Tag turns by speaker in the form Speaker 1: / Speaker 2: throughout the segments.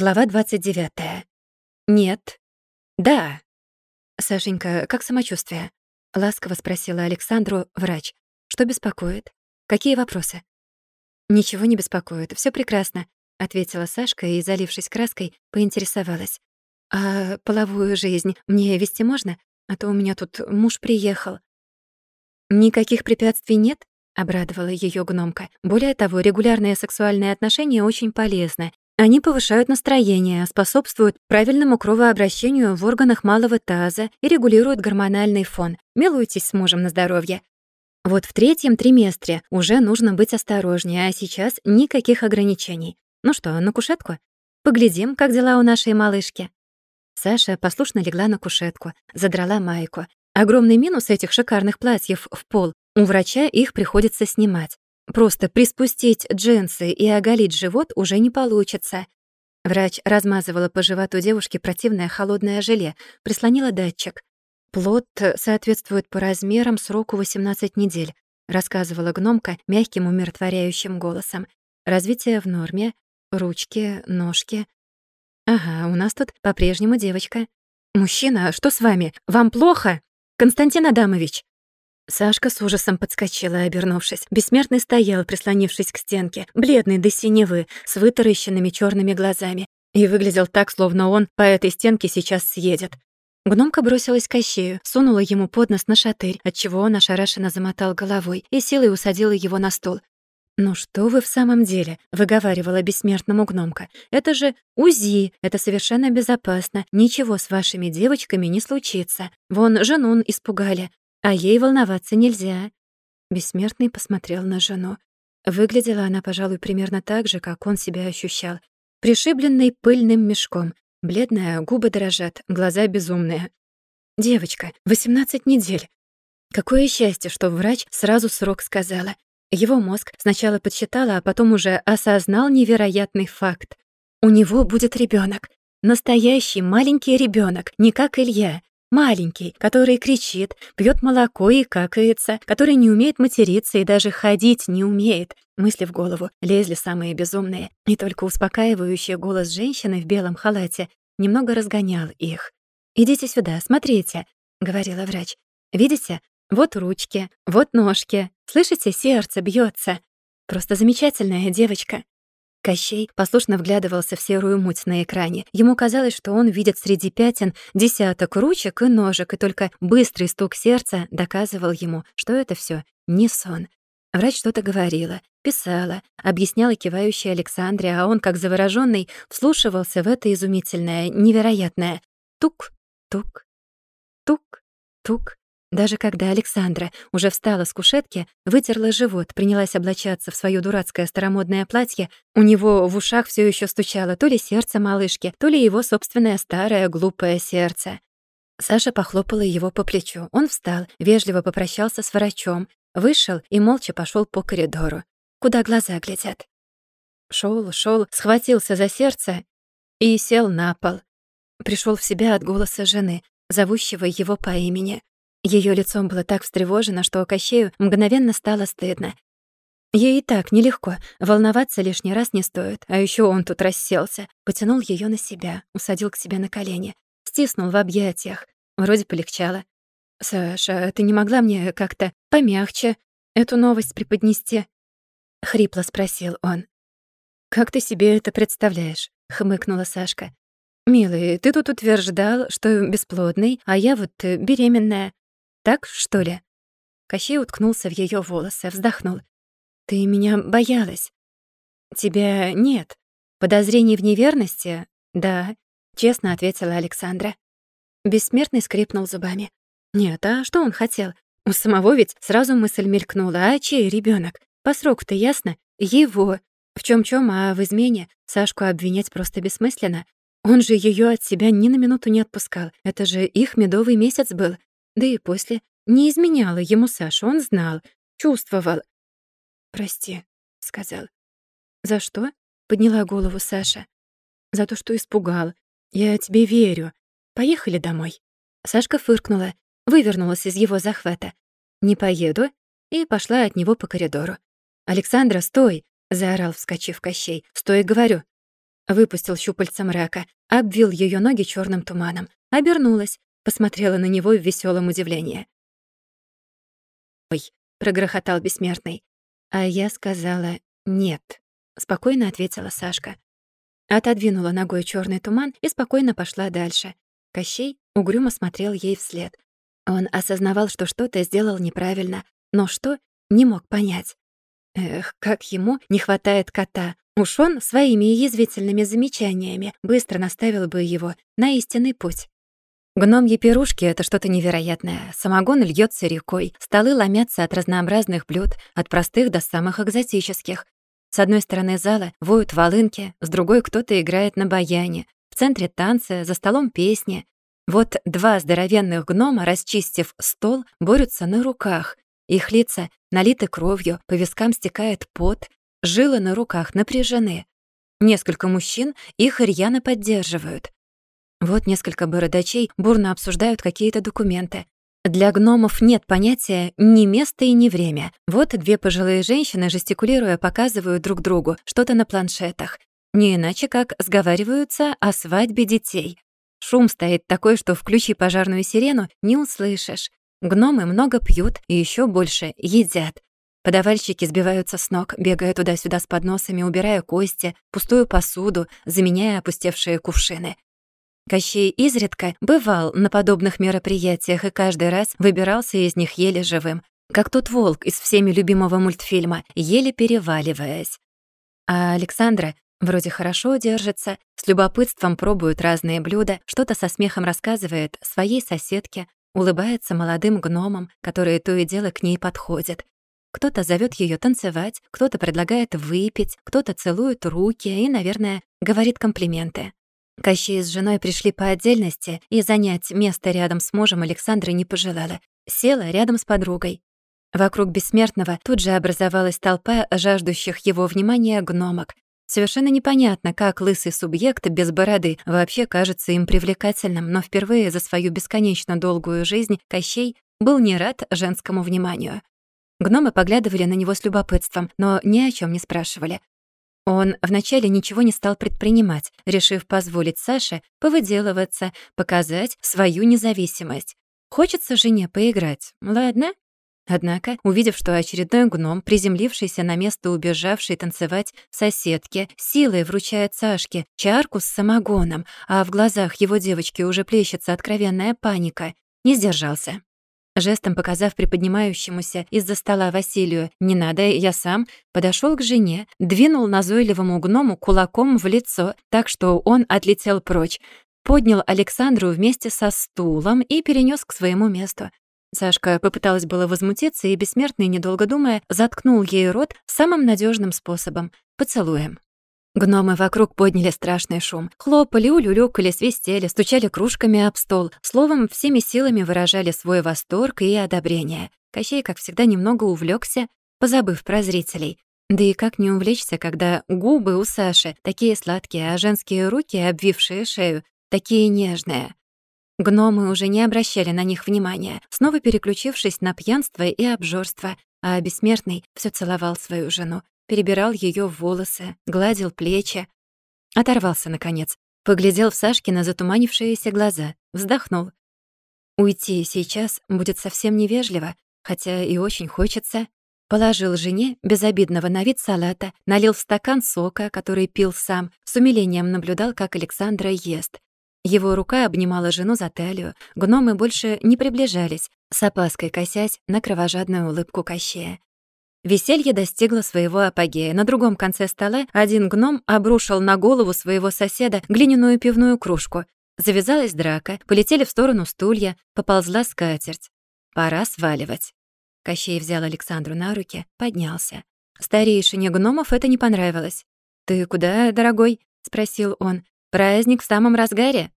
Speaker 1: Глава 29. Нет. Да. Сашенька, как самочувствие? Ласково спросила Александру врач. Что беспокоит? Какие вопросы? Ничего не беспокоит, все прекрасно, ответила Сашка и, залившись краской, поинтересовалась. А половую жизнь мне вести можно? А то у меня тут муж приехал. Никаких препятствий нет? обрадовала ее гномка. Более того, регулярные сексуальные отношения очень полезны. Они повышают настроение, способствуют правильному кровообращению в органах малого таза и регулируют гормональный фон. Милуйтесь с мужем на здоровье. Вот в третьем триместре уже нужно быть осторожнее, а сейчас никаких ограничений. Ну что, на кушетку? Поглядим, как дела у нашей малышки. Саша послушно легла на кушетку, задрала майку. Огромный минус этих шикарных платьев в пол. У врача их приходится снимать. Просто приспустить джинсы и оголить живот уже не получится. Врач размазывала по животу девушки противное холодное желе, прислонила датчик. «Плод соответствует по размерам сроку 18 недель», рассказывала гномка мягким умиротворяющим голосом. «Развитие в норме, ручки, ножки». «Ага, у нас тут по-прежнему девочка». «Мужчина, что с вами? Вам плохо?» «Константин Адамович!» Сашка с ужасом подскочила, обернувшись. Бессмертный стоял, прислонившись к стенке, бледный до синевы, с вытаращенными черными глазами, и выглядел так, словно он по этой стенке сейчас съедет. Гномка бросилась к Кащею, сунула ему под нос на шатырь, отчего он ошарашенно замотал головой и силой усадила его на стол. «Ну что вы в самом деле?» — выговаривала бессмертному гномка. «Это же УЗИ, это совершенно безопасно. Ничего с вашими девочками не случится. Вон жену испугали, а ей волноваться нельзя. Бессмертный посмотрел на жену. Выглядела она, пожалуй, примерно так же, как он себя ощущал. Пришибленной пыльным мешком. Бледная, губы дрожат, глаза безумные. «Девочка, 18 недель. Какое счастье, что врач сразу срок сказала. Его мозг сначала подсчитал, а потом уже осознал невероятный факт. У него будет ребенок, Настоящий маленький ребенок, не как Илья. Маленький, который кричит, пьет молоко и какается, который не умеет материться и даже ходить не умеет. Мысли в голову лезли самые безумные, и только успокаивающий голос женщины в белом халате немного разгонял их. «Идите сюда, смотрите», — говорила врач. «Видите? Вот ручки, вот ножки. Слышите, сердце бьется. Просто замечательная девочка. Кощей послушно вглядывался в серую муть на экране. Ему казалось, что он видит среди пятен десяток ручек и ножек, и только быстрый стук сердца доказывал ему, что это все не сон. Врач что-то говорила, писала, объясняла кивающей Александре, а он, как заворожённый, вслушивался в это изумительное, невероятное тук, тук, тук, тук. Даже когда Александра уже встала с кушетки, вытерла живот, принялась облачаться в своё дурацкое старомодное платье, у него в ушах всё ещё стучало то ли сердце малышки, то ли его собственное старое глупое сердце. Саша похлопала его по плечу. Он встал, вежливо попрощался с врачом, вышел и молча пошёл по коридору. Куда глаза глядят? Шёл, шёл, схватился за сердце и сел на пол. Пришёл в себя от голоса жены, зовущего его по имени. Ее лицом было так встревожено, что Кощею мгновенно стало стыдно. Ей и так нелегко, волноваться лишний раз не стоит, а еще он тут расселся. Потянул ее на себя, усадил к себе на колени, стиснул в объятиях. Вроде полегчало. «Саша, ты не могла мне как-то помягче эту новость преподнести?» — хрипло спросил он. «Как ты себе это представляешь?» — хмыкнула Сашка. «Милый, ты тут утверждал, что бесплодный, а я вот э, беременная. Так, что ли?» Кощей уткнулся в ее волосы, вздохнул. «Ты меня боялась». «Тебя нет. Подозрений в неверности?» «Да», — честно ответила Александра. Бессмертный скрипнул зубами. «Нет, а что он хотел? У самого ведь сразу мысль мелькнула, а чей ребенок? По сроку-то ясно? Его. В чем чем, а в измене Сашку обвинять просто бессмысленно. Он же ее от себя ни на минуту не отпускал. Это же их медовый месяц был. Да и после не изменяла ему Саша, он знал, чувствовал. «Прости», — сказал. «За что?» — подняла голову Саша. «За то, что испугал. Я тебе верю. Поехали домой». Сашка фыркнула, вывернулась из его захвата. «Не поеду», и пошла от него по коридору. «Александра, стой!» — заорал, вскочив Кощей. «Стой, говорю!» выпустил щупальца мрака, обвил ее ноги черным туманом, обернулась, посмотрела на него в веселом удивлении. «Ой», — прогрохотал бессмертный. А я сказала «нет», — спокойно ответила Сашка. Отодвинула ногой черный туман и спокойно пошла дальше. Кощей угрюмо смотрел ей вслед. Он осознавал, что что-то сделал неправильно, но что — не мог понять. Эх, как ему не хватает кота. Уж он своими язвительными замечаниями быстро наставил бы его на истинный путь. Гномьи пирушки — это что-то невероятное. Самогон льется рекой, столы ломятся от разнообразных блюд, от простых до самых экзотических. С одной стороны зала воют волынки, с другой кто-то играет на баяне. В центре танцы, за столом песни. Вот два здоровенных гнома, расчистив стол, борются на руках. Их лица налиты кровью, по вискам стекает пот, жилы на руках напряжены. Несколько мужчин их рьяно поддерживают. Вот несколько бородачей бурно обсуждают какие-то документы. Для гномов нет понятия ни места и ни время. Вот две пожилые женщины, жестикулируя, показывают друг другу что-то на планшетах. Не иначе как сговариваются о свадьбе детей. Шум стоит такой, что включи пожарную сирену, не услышишь. Гномы много пьют и еще больше едят. Подавальщики сбиваются с ног, бегая туда-сюда с подносами, убирая кости, пустую посуду, заменяя опустевшие кувшины. Кощей изредка бывал на подобных мероприятиях и каждый раз выбирался из них еле живым, как тот волк из всеми любимого мультфильма, еле переваливаясь. А Александра вроде хорошо держится, с любопытством пробует разные блюда, что-то со смехом рассказывает своей соседке, улыбается молодым гномам, которые то и дело к ней подходят. Кто-то зовет ее танцевать, кто-то предлагает выпить, кто-то целует руки и, наверное, говорит комплименты. Кощей с женой пришли по отдельности, и занять место рядом с мужем Александра не пожелала. Села рядом с подругой. Вокруг бессмертного тут же образовалась толпа жаждущих его внимания гномок. Совершенно непонятно, как лысый субъект без бороды вообще кажется им привлекательным, но впервые за свою бесконечно долгую жизнь Кощей был не рад женскому вниманию. Гномы поглядывали на него с любопытством, но ни о чем не спрашивали. Он вначале ничего не стал предпринимать, решив позволить Саше повыделываться, показать свою независимость. Хочется жене поиграть, ладно? Однако, увидев, что очередной гном, приземлившийся на место убежавшей танцевать соседки, силой вручает Сашке чарку с самогоном, а в глазах его девочки уже плещется откровенная паника, не сдержался. Жестом показав приподнимающемуся из-за стола Василию «Не надо, я сам», подошел к жене, двинул назойливому гному кулаком в лицо, так что он отлетел прочь, поднял Александру вместе со стулом и перенес к своему месту. Сашка попыталась было возмутиться, и бессмертный, недолго думая, заткнул ей рот самым надежным способом — поцелуем. Гномы вокруг подняли страшный шум. Хлопали, улюлюкали, свистели, стучали кружками об стол. Словом, всеми силами выражали свой восторг и одобрение. Кощей, как всегда, немного увлекся, позабыв про зрителей. Да и как не увлечься, когда губы у Саши такие сладкие, а женские руки, обвившие шею, такие нежные. Гномы уже не обращали на них внимания, снова переключившись на пьянство и обжорство, а бессмертный все целовал свою жену, перебирал ее волосы, гладил плечи. Оторвался, наконец, поглядел в Сашкина затуманившиеся глаза, вздохнул. Уйти сейчас будет совсем невежливо, хотя и очень хочется. Положил жене безобидного на вид салата, налил в стакан сока, который пил сам, с умилением наблюдал, как Александра ест. Его рука обнимала жену за талию, гномы больше не приближались, с опаской косясь на кровожадную улыбку Кощея. Веселье достигло своего апогея. На другом конце стола один гном обрушил на голову своего соседа глиняную пивную кружку. Завязалась драка, полетели в сторону стулья, поползла скатерть. Пора сваливать. Кощей взял Александру на руки, поднялся. Старейшине гномов это не понравилось. «Ты куда, дорогой?» — спросил он. «Праздник в самом разгаре?»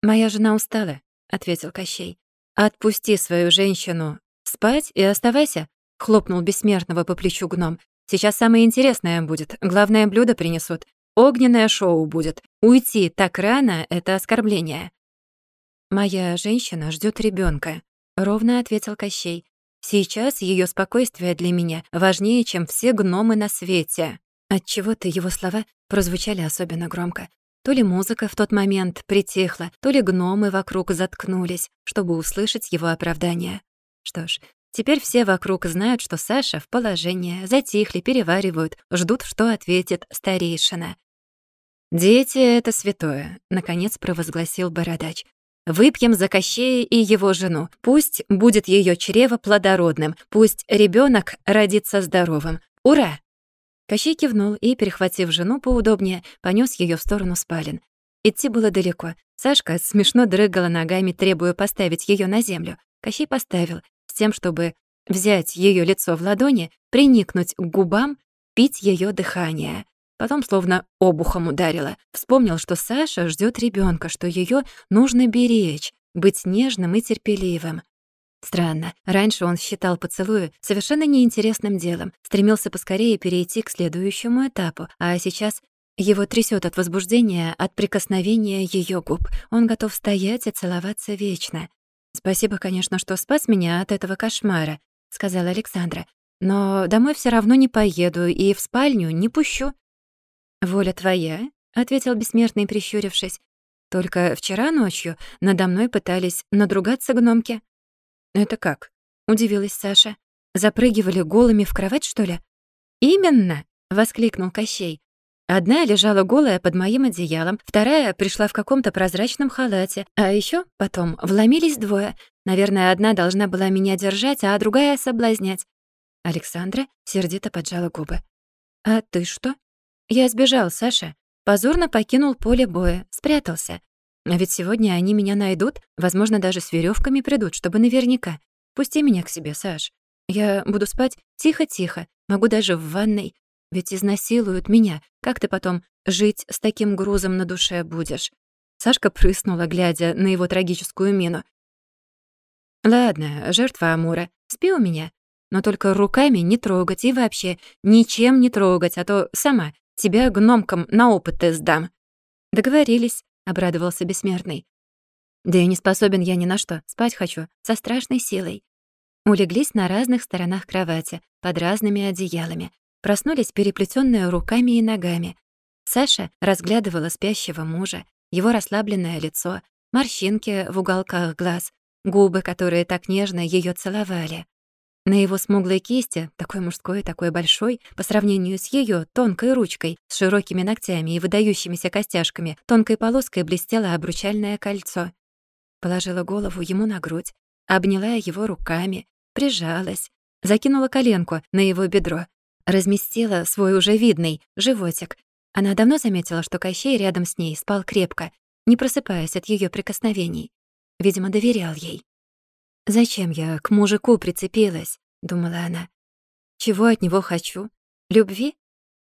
Speaker 1: «Моя жена устала», — ответил Кощей. «Отпусти свою женщину спать и оставайся. Хлопнул бессмертного по плечу гном. «Сейчас самое интересное будет. Главное блюдо принесут. Огненное шоу будет. Уйти так рано — это оскорбление». «Моя женщина ждет ребенка, ровно ответил Кощей. «Сейчас ее спокойствие для меня важнее, чем все гномы на свете». Отчего-то его слова прозвучали особенно громко. То ли музыка в тот момент притихла, то ли гномы вокруг заткнулись, чтобы услышать его оправдание. Что ж, теперь все вокруг знают, что Саша в положении, затихли, переваривают, ждут, что ответит старейшина. «Дети — это святое», — наконец провозгласил бородач. «Выпьем за Кощея и его жену. Пусть будет ее чрево плодородным, пусть ребенок родится здоровым. Ура!» Кощей кивнул и, перехватив жену поудобнее, понёс её в сторону спален. Идти было далеко. Сашка смешно дрыгала ногами, требуя поставить её на землю. Кощей поставил, тем, чтобы взять её лицо в ладони, приникнуть к губам, пить её дыхание. Потом словно обухом ударила. Вспомнил, что Саша ждёт ребёнка, что её нужно беречь, быть нежным и терпеливым. Странно. Раньше он считал поцелуи совершенно неинтересным делом, стремился поскорее перейти к следующему этапу, а сейчас его трясет от возбуждения, от прикосновения ее губ. Он готов стоять и целоваться вечно. «Спасибо, конечно, что спас меня от этого кошмара», — сказала Александра. «Но домой все равно не поеду и в спальню не пущу». «Воля твоя», — ответил бессмертный, прищурившись. «Только вчера ночью надо мной пытались надругаться гномки». «Это как?» — удивилась Саша. «Запрыгивали голыми в кровать, что ли?» «Именно!» — воскликнул Кощей. Одна лежала голая под моим одеялом, вторая пришла в каком-то прозрачном халате, а еще потом вломились двое. Наверное, одна должна была меня держать, а другая — соблазнять. Александра сердито поджала губы. «А ты что?» «Я сбежал, Саша. Позорно покинул поле боя, спрятался. А ведь сегодня они меня найдут, возможно, даже с веревками придут, чтобы наверняка. Пусти меня к себе, Саш. Я буду спать тихо-тихо, могу даже в ванной. Ведь изнасилуют меня. Как ты потом жить с таким грузом на душе будешь?» Сашка прыснула, глядя на его трагическую мину. «Ладно, жертва Амура, спи у меня. Но только руками не трогать и вообще ничем не трогать, а то сама тебя гномкам на опыты сдам». Договорились обрадовался бессмертный. Да и не способен я ни на что, спать хочу, со страшной силой. Улеглись на разных сторонах кровати, под разными одеялами, проснулись переплетённые руками и ногами. Саша разглядывала спящего мужа, его расслабленное лицо, морщинки в уголках глаз, губы, которые так нежно её целовали. На его смуглой кисти, такой мужской, такой большой, по сравнению с ее тонкой ручкой, с широкими ногтями и выдающимися костяшками, тонкой полоской блестело обручальное кольцо. Положила голову ему на грудь, обняла его руками, прижалась, закинула коленку на его бедро, разместила свой уже видный животик. Она давно заметила, что Кощей рядом с ней спал крепко, не просыпаясь от ее прикосновений. Видимо, доверял ей. «Зачем я к мужику прицепилась?» — думала она. «Чего от него хочу? Любви?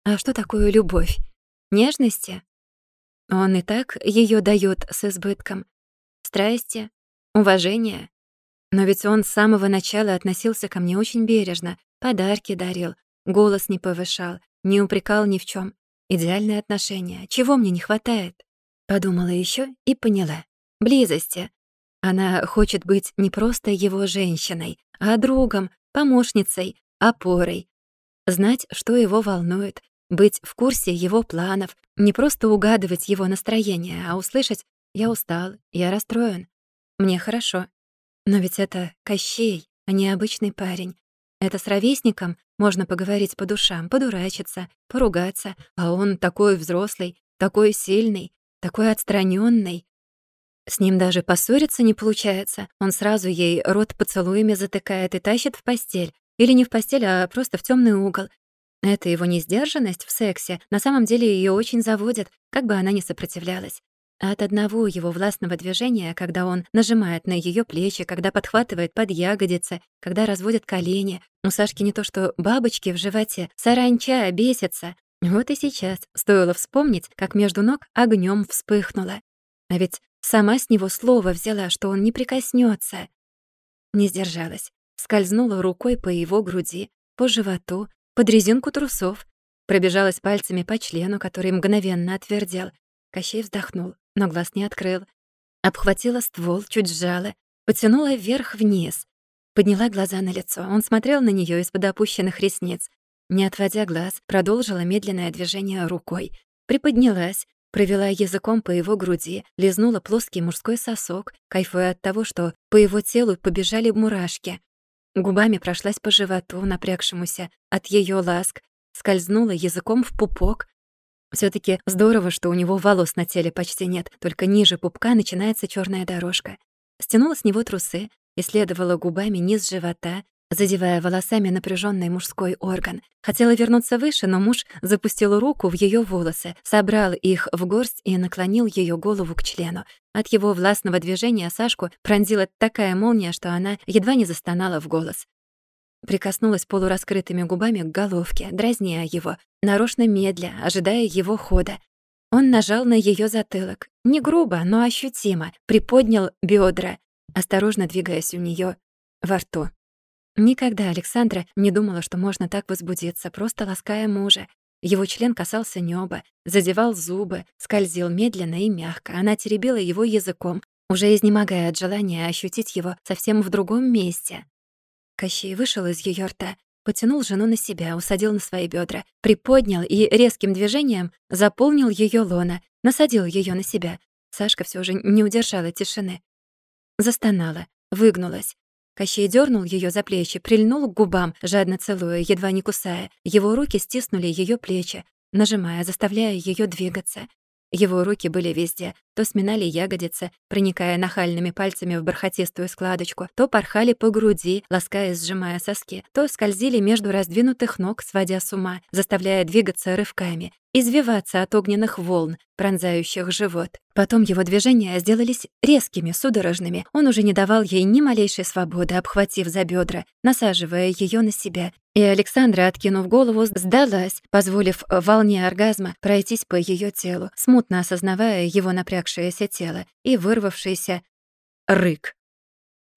Speaker 1: А что такое любовь? Нежности? Он и так ее дает с избытком. Страсти, уважения. Но ведь он с самого начала относился ко мне очень бережно, подарки дарил, голос не повышал, не упрекал ни в чем. Идеальные отношения. Чего мне не хватает?» Подумала еще и поняла. Близости, она хочет быть не просто его женщиной, а другом, помощницей, опорой. Знать, что его волнует, быть в курсе его планов, не просто угадывать его настроение, а услышать «я устал, я расстроен, мне хорошо». Но ведь это Кощей, а не обычный парень. Это с ровесником можно поговорить по душам, подурачиться, поругаться, а он такой взрослый, такой сильный, такой отстраненный, с ним даже поссориться не получается. Он сразу ей рот поцелуями затыкает и тащит в постель. Или не в постель, а просто в темный угол. Это его несдержанность в сексе на самом деле ее очень заводит, как бы она ни сопротивлялась. От одного его властного движения, когда он нажимает на ее плечи, когда подхватывает под ягодицы, когда разводит колени, у Сашки не то что бабочки в животе, саранча бесится. Вот и сейчас стоило вспомнить, как между ног огнем вспыхнуло. А ведь Сама с него слово взяла, что он не прикоснется. Не сдержалась. Скользнула рукой по его груди, по животу, под резинку трусов. Пробежалась пальцами по члену, который мгновенно отвердел. Кощей вздохнул, но глаз не открыл. Обхватила ствол, чуть сжала, потянула вверх-вниз. Подняла глаза на лицо. Он смотрел на нее из-под опущенных ресниц. Не отводя глаз, продолжила медленное движение рукой. приподнялась, провела языком по его груди, лизнула плоский мужской сосок, кайфуя от того, что по его телу побежали мурашки. Губами прошлась по животу, напрягшемуся от ее ласк, скользнула языком в пупок. Все таки здорово, что у него волос на теле почти нет, только ниже пупка начинается черная дорожка. Стянула с него трусы, исследовала губами низ живота, задевая волосами напряженный мужской орган. Хотела вернуться выше, но муж запустил руку в ее волосы, собрал их в горсть и наклонил ее голову к члену. От его властного движения Сашку пронзила такая молния, что она едва не застонала в голос. Прикоснулась полураскрытыми губами к головке, дразня его, нарочно медля, ожидая его хода. Он нажал на ее затылок, не грубо, но ощутимо, приподнял бедра, осторожно двигаясь у нее во рту. Никогда Александра не думала, что можно так возбудиться, просто лаская мужа. Его член касался неба, задевал зубы, скользил медленно и мягко. Она теребила его языком, уже изнемогая от желания ощутить его совсем в другом месте. Кощей вышел из ее рта, потянул жену на себя, усадил на свои бедра, приподнял и резким движением заполнил ее лона, насадил ее на себя. Сашка все же не удержала тишины. Застонала, выгнулась, Кощей дернул ее за плечи, прильнул к губам, жадно целуя, едва не кусая. Его руки стиснули ее плечи, нажимая, заставляя ее двигаться. Его руки были везде, то сминали ягодицы, проникая нахальными пальцами в бархатистую складочку, то порхали по груди, лаская сжимая соски, то скользили между раздвинутых ног, сводя с ума, заставляя двигаться рывками, извиваться от огненных волн, пронзающих живот. Потом его движения сделались резкими, судорожными. Он уже не давал ей ни малейшей свободы, обхватив за бедра, насаживая ее на себя. И Александра, откинув голову, сдалась, позволив волне оргазма пройтись по ее телу, смутно осознавая его напрягшееся тело и вырвавшийся рык.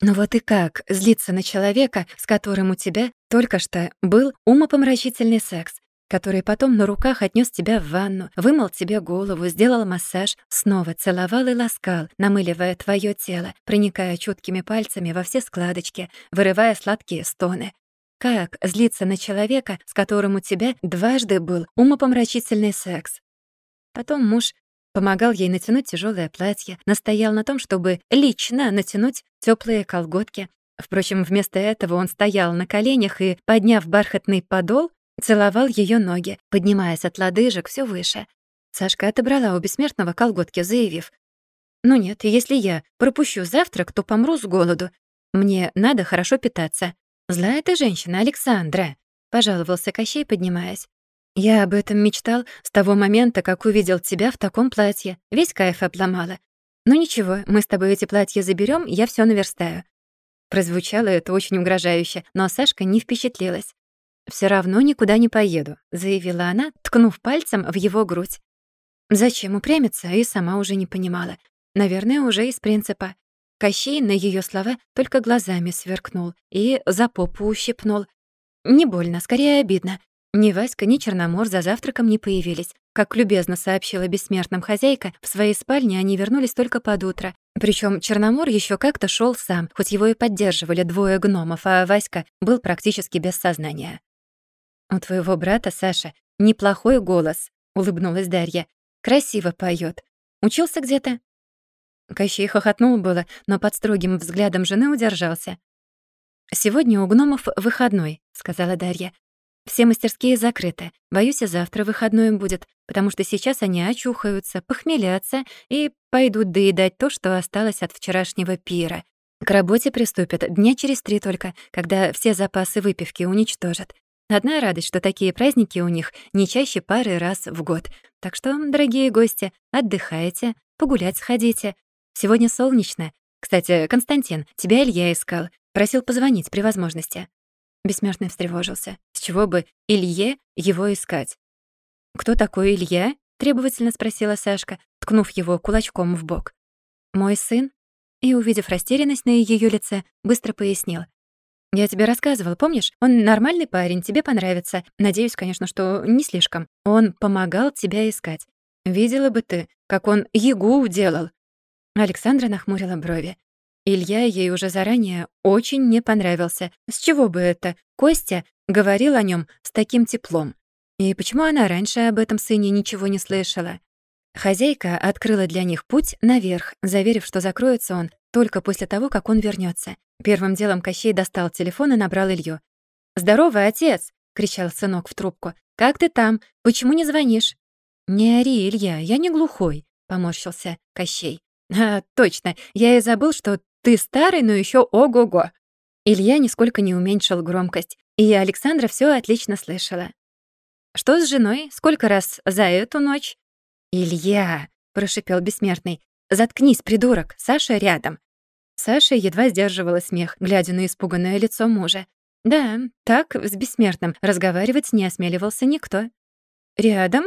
Speaker 1: Ну вот и как злиться на человека, с которым у тебя только что был умопомрачительный секс, который потом на руках отнес тебя в ванну, вымыл тебе голову, сделал массаж, снова целовал и ласкал, намыливая твое тело, проникая чуткими пальцами во все складочки, вырывая сладкие стоны. Как злиться на человека, с которым у тебя дважды был умопомрачительный секс? Потом муж помогал ей натянуть тяжелое платье, настоял на том, чтобы лично натянуть теплые колготки. Впрочем, вместо этого он стоял на коленях и, подняв бархатный подол, Целовал ее ноги, поднимаясь от лодыжек все выше. Сашка отобрала у бессмертного колготки, заявив, «Ну нет, если я пропущу завтрак, то помру с голоду. Мне надо хорошо питаться. Злая ты женщина, Александра», — пожаловался Кощей, поднимаясь. «Я об этом мечтал с того момента, как увидел тебя в таком платье. Весь кайф обломала. Ну ничего, мы с тобой эти платья заберем, я все наверстаю». Прозвучало это очень угрожающе, но Сашка не впечатлилась. Все равно никуда не поеду», — заявила она, ткнув пальцем в его грудь. Зачем упрямиться, и сама уже не понимала. Наверное, уже из принципа. Кощей на ее слова только глазами сверкнул и за попу ущипнул. Не больно, скорее обидно. Ни Васька, ни Черномор за завтраком не появились. Как любезно сообщила бессмертным хозяйка, в своей спальне они вернулись только под утро. Причем Черномор еще как-то шел сам, хоть его и поддерживали двое гномов, а Васька был практически без сознания. «У твоего брата, Саша, неплохой голос», — улыбнулась Дарья. «Красиво поет. Учился где-то?» Кощей хохотнул было, но под строгим взглядом жены удержался. «Сегодня у гномов выходной», — сказала Дарья. «Все мастерские закрыты. Боюсь, и завтра выходной будет, потому что сейчас они очухаются, похмелятся и пойдут доедать то, что осталось от вчерашнего пира. К работе приступят дня через три только, когда все запасы выпивки уничтожат. Одна радость, что такие праздники у них не чаще пары раз в год. Так что, дорогие гости, отдыхайте, погулять сходите. Сегодня солнечно. Кстати, Константин, тебя Илья искал. Просил позвонить при возможности. Бессмертный встревожился. С чего бы Илье его искать? «Кто такой Илья?» — требовательно спросила Сашка, ткнув его кулачком в бок. «Мой сын?» И, увидев растерянность на ее лице, быстро пояснил. «Я тебе рассказывал, помнишь? Он нормальный парень, тебе понравится. Надеюсь, конечно, что не слишком. Он помогал тебя искать. Видела бы ты, как он Ягу уделал». Александра нахмурила брови. Илья ей уже заранее очень не понравился. С чего бы это? Костя говорил о нем с таким теплом. И почему она раньше об этом сыне ничего не слышала? Хозяйка открыла для них путь наверх, заверив, что закроется он только после того, как он вернется. Первым делом Кощей достал телефон и набрал Илью. «Здорово, отец!» — кричал сынок в трубку. «Как ты там? Почему не звонишь?» «Не ори, Илья, я не глухой», — поморщился Кощей. «А, точно, я и забыл, что ты старый, но еще ого-го». Илья нисколько не уменьшил громкость, и Александра все отлично слышала. «Что с женой? Сколько раз за эту ночь?» «Илья!» — прошипел бессмертный. «Заткнись, придурок! Саша рядом!» Саша едва сдерживала смех, глядя на испуганное лицо мужа. Да, так, с бессмертным, разговаривать не осмеливался никто. «Рядом?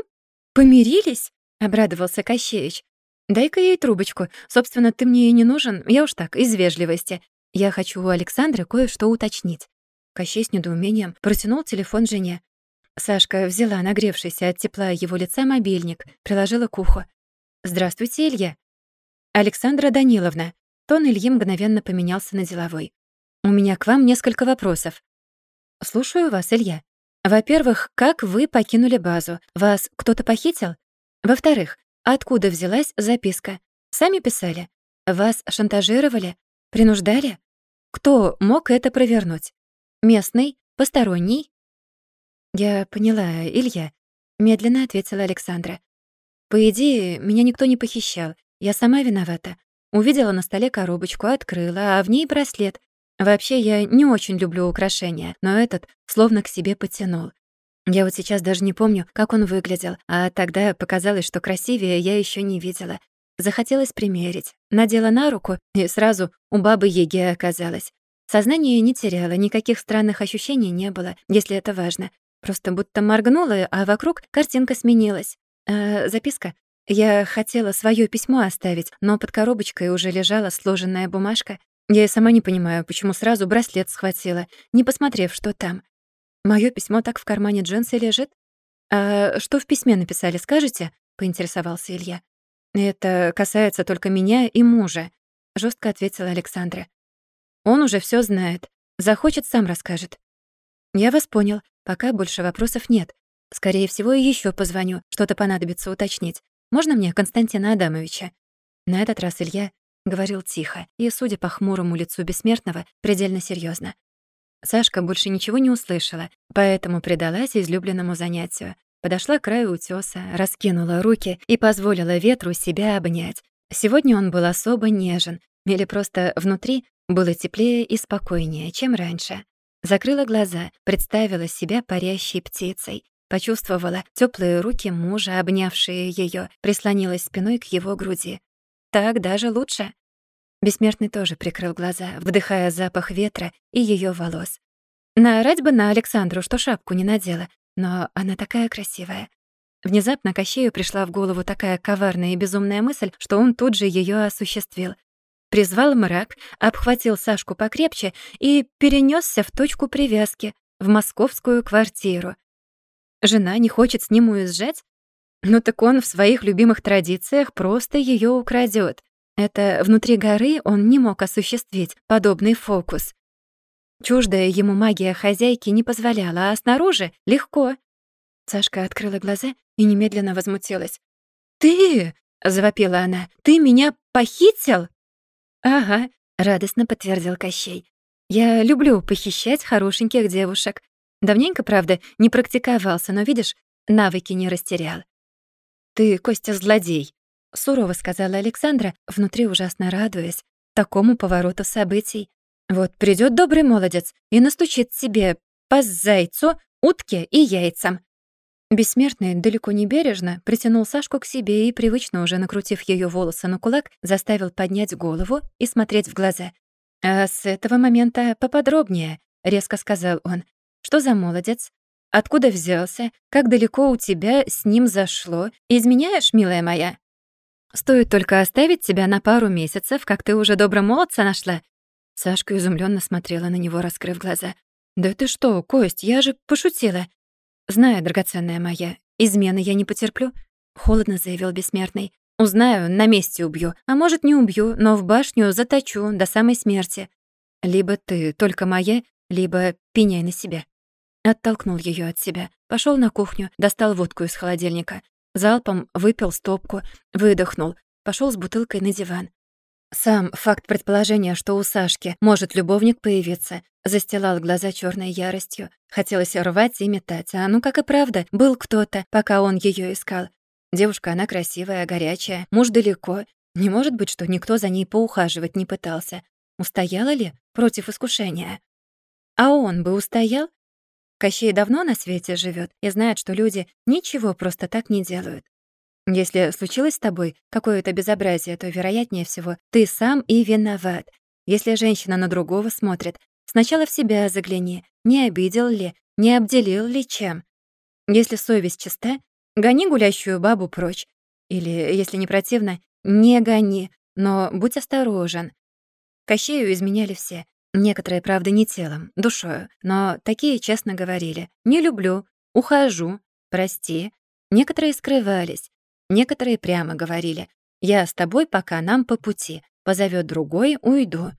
Speaker 1: Помирились?» — обрадовался Кощеич. «Дай-ка ей трубочку. Собственно, ты мне и не нужен, я уж так, из вежливости. Я хочу у Александры кое-что уточнить». Кощей с недоумением протянул телефон жене. Сашка взяла нагревшийся от тепла его лица мобильник, приложила к уху. «Здравствуйте, Илья». «Александра Даниловна». Тон Ильи мгновенно поменялся на деловой. «У меня к вам несколько вопросов». «Слушаю вас, Илья. Во-первых, как вы покинули базу? Вас кто-то похитил? Во-вторых, откуда взялась записка? Сами писали? Вас шантажировали? Принуждали? Кто мог это провернуть? Местный? Посторонний? «Я поняла, Илья», — медленно ответила Александра. «По идее, меня никто не похищал. Я сама виновата. Увидела на столе коробочку, открыла, а в ней браслет. Вообще, я не очень люблю украшения, но этот словно к себе потянул. Я вот сейчас даже не помню, как он выглядел, а тогда показалось, что красивее я еще не видела. Захотелось примерить. Надела на руку, и сразу у бабы Еги оказалась. Сознание не теряла, никаких странных ощущений не было, если это важно. Просто будто моргнула, а вокруг картинка сменилась. Э, записка. Я хотела свое письмо оставить, но под коробочкой уже лежала сложенная бумажка. Я и сама не понимаю, почему сразу браслет схватила, не посмотрев, что там. Моё письмо так в кармане джинсы лежит? «А что в письме написали, скажете?» — поинтересовался Илья. «Это касается только меня и мужа», — жестко ответила Александра. «Он уже все знает. Захочет, сам расскажет». «Я вас понял. Пока больше вопросов нет. Скорее всего, еще позвоню, что-то понадобится уточнить. Можно мне Константина Адамовича?» На этот раз Илья говорил тихо и, судя по хмурому лицу бессмертного, предельно серьезно. Сашка больше ничего не услышала, поэтому предалась излюбленному занятию. Подошла к краю утёса, раскинула руки и позволила ветру себя обнять. Сегодня он был особо нежен, или просто внутри было теплее и спокойнее, чем раньше. Закрыла глаза, представила себя парящей птицей, почувствовала теплые руки мужа, обнявшие ее, прислонилась спиной к его груди. Так даже лучше. Бессмертный тоже прикрыл глаза, вдыхая запах ветра и ее волос. Наорать бы на Александру, что шапку не надела, но она такая красивая. Внезапно Кощею пришла в голову такая коварная и безумная мысль, что он тут же ее осуществил призвал мрак, обхватил Сашку покрепче и перенесся в точку привязки, в московскую квартиру. Жена не хочет с ним уезжать? Ну так он в своих любимых традициях просто ее украдет. Это внутри горы он не мог осуществить подобный фокус. Чуждая ему магия хозяйки не позволяла, а снаружи — легко. Сашка открыла глаза и немедленно возмутилась. «Ты!» — завопила она. «Ты меня похитил?» «Ага», — радостно подтвердил Кощей. «Я люблю похищать хорошеньких девушек. Давненько, правда, не практиковался, но, видишь, навыки не растерял». «Ты, Костя, злодей», — сурово сказала Александра, внутри ужасно радуясь такому повороту событий. «Вот придет добрый молодец и настучит себе по зайцу, утке и яйцам. Бессмертный далеко не бережно притянул Сашку к себе и, привычно уже накрутив ее волосы на кулак, заставил поднять голову и смотреть в глаза. «А с этого момента поподробнее», — резко сказал он. «Что за молодец? Откуда взялся? Как далеко у тебя с ним зашло? Изменяешь, милая моя?» «Стоит только оставить тебя на пару месяцев, как ты уже добро молодца нашла». Сашка изумленно смотрела на него, раскрыв глаза. «Да ты что, Кость, я же пошутила. «Знаю, драгоценная моя, измены я не потерплю», — холодно заявил бессмертный. «Узнаю, на месте убью, а может, не убью, но в башню заточу до самой смерти. Либо ты только моя, либо пеняй на себя». Оттолкнул ее от себя, пошел на кухню, достал водку из холодильника. Залпом выпил стопку, выдохнул, пошел с бутылкой на диван. Сам факт предположения, что у Сашки может любовник появиться, застилал глаза черной яростью. Хотелось рвать и метать, а ну как и правда, был кто-то, пока он ее искал. Девушка, она красивая, горячая, муж далеко. Не может быть, что никто за ней поухаживать не пытался. Устояла ли против искушения? А он бы устоял? Кощей давно на свете живет и знает, что люди ничего просто так не делают. Если случилось с тобой какое-то безобразие, то, вероятнее всего, ты сам и виноват. Если женщина на другого смотрит, сначала в себя загляни, не обидел ли, не обделил ли чем. Если совесть чиста, гони гулящую бабу прочь. Или, если не противно, не гони, но будь осторожен. Кощею изменяли все. Некоторые, правда, не телом, душою, но такие честно говорили «не люблю», «ухожу», «прости». Некоторые скрывались, некоторые прямо говорили «я с тобой, пока нам по пути, позовет другой, уйду».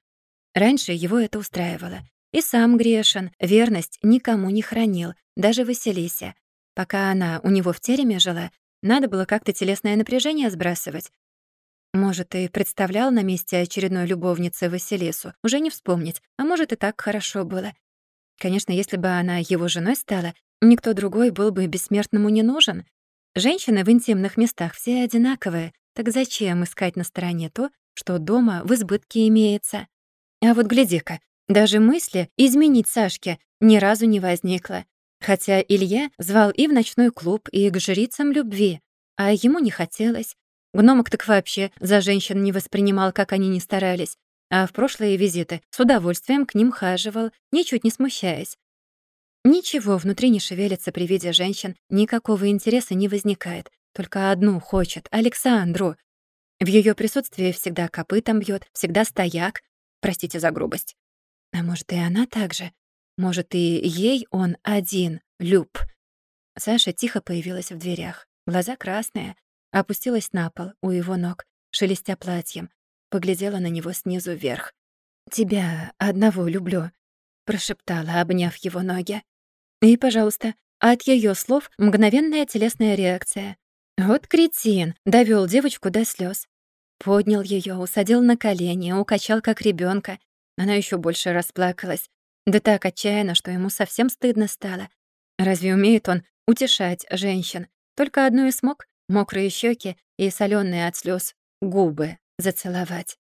Speaker 1: Раньше его это устраивало. И сам грешен, верность никому не хранил, даже Василисе. Пока она у него в тереме жила, надо было как-то телесное напряжение сбрасывать, может, и представлял на месте очередной любовницы Василису, уже не вспомнить, а может, и так хорошо было. Конечно, если бы она его женой стала, никто другой был бы бессмертному не нужен. Женщины в интимных местах все одинаковые, так зачем искать на стороне то, что дома в избытке имеется? А вот гляди-ка, даже мысли изменить Сашке ни разу не возникло. Хотя Илья звал и в ночной клуб, и к жрицам любви, а ему не хотелось. Гномок так вообще за женщин не воспринимал, как они ни старались, а в прошлые визиты с удовольствием к ним хаживал, ничуть не смущаясь. Ничего внутри не шевелится при виде женщин, никакого интереса не возникает. Только одну хочет — Александру. В ее присутствии всегда копытом бьет, всегда стояк. Простите за грубость. А может, и она так же? Может, и ей он один, Люб? Саша тихо появилась в дверях. Глаза красные, Опустилась на пол у его ног, шелестя платьем, поглядела на него снизу вверх. «Тебя одного люблю», — прошептала, обняв его ноги. И, пожалуйста, от ее слов мгновенная телесная реакция. Вот кретин, довел девочку до слез. Поднял ее, усадил на колени, укачал как ребенка. Она еще больше расплакалась. Да так отчаянно, что ему совсем стыдно стало. Разве умеет он утешать женщин? Только одну и смог мокрые щеки и соленые от слез губы зацеловать.